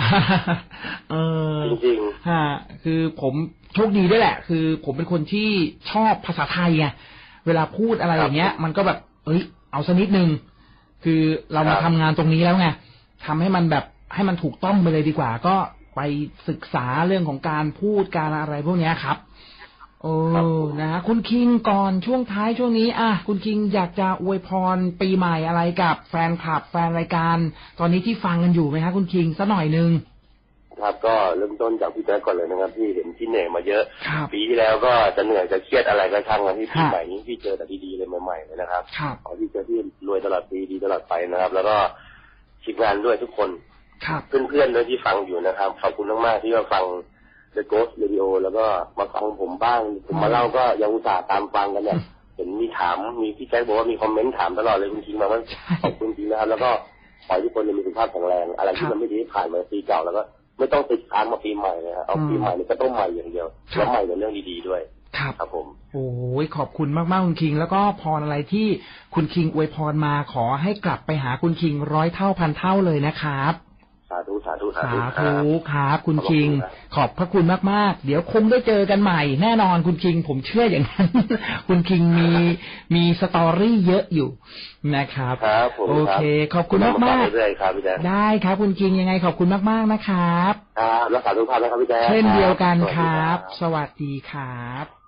เออจริงฮะคือผมโชคดีด้วยแหละ คือผมเป็นคนที่ชอบภาษาไทยไงเวลาพูดอะไรอย่างเงี้ย มันก็แบบ เอ้ย เอาสักนิดนึง คือเรามาครับทำงานตรงนี้แล้วไงทำให้มันแบบให้มันถูกต้องไปเลยดีกว่า ก็ไปศึกษาเรื่องของการพูดการอะไรพวกเนี้ยครับ โอ้ครับผมนะฮะคุณคิงก่อนช่วงท้ายช่วงนี้ อะ คุณคิงอยากจะอวยพรปีใหม่อะไรกับแฟนคลับ แฟนรายการ ตอนนี้ที่ฟังกันอยู่ไหมคะคุณคิงสักหน่อยนึงๆ ครับก็เริ่มต้นจากพี่แจ๊คก่อนเลยนะครับพี่เห็นพี่เหนื่อยมาเยอะ ครับปีที่แล้วก็จะเหนื่อยจะเครียดอะไรก็ช่างนะพี่ปีครับใหม่นี้พี่เจอแต่ดีๆเลยใหม่ๆเลยนะครับครับขอที่เจอที่รวยตลอดปีดีตลอดไปนะครับ แล้วก็ทีมงานด้วยทุกคนครับเพื่อนๆด้วยที่ฟังอยู่นะครับขอบคุณมากๆที่มาฟัง The Ghost Radio แล้วก็มาฟังผมบ้างผมมาเล่าก็ยังอุตส่าห์ตามฟังกันเนี่ยเห็นมีถามมีพี่แจ๊คบอกว่ามีคอมเมนต์ถามตลอดเลยคุณคิงมาว่าใช่ขอบคุณจริงนะครับ แล้วก็ขอให้ทุกคนมีสุขภาพแข็งแรง อะไรครัที่บมันไม่ดีผ่านมาปีเก่าแล้วก็ ไม่ต้องติดค้างมาปีใหม่เลยครับเอาอืมปีใหม่นี่ก็ต้องใหม่อย่างเดียวครับแล้วใหม่ในเรื่องดีๆด้วยครับครับผมโอ้ยขอบคุณมากๆคุณคิง แล้วก็พรอะไรที่คุณคิงอวยพรมาขอให้กลับไปหาคุณคิงร้อยเท่าพันเท่าเลยนะครับสาธุสา ธุสาสาธุธุครับ คุณขอบคุณคิงครับขอบพระคุณมาก ๆ เดี๋ยวคงได้เจอกันใหม่ แน่นอนคุณคิง ผมเชื่ออย่างนั้น คุณคิงมีมีสตอรี่เยอะอยู่นะครับครับผมโอเค ขอบคุณมมากเรื่อยๆครับพี่แจ๊คๆได้ครับ คุณคิงยังไงขอบคุณมาก ๆ นะครับครับรักษาสุขภาพนะครับพี่แจ๊คเช่นเดียวกันสวัสคดีรับ สวัสดีครับ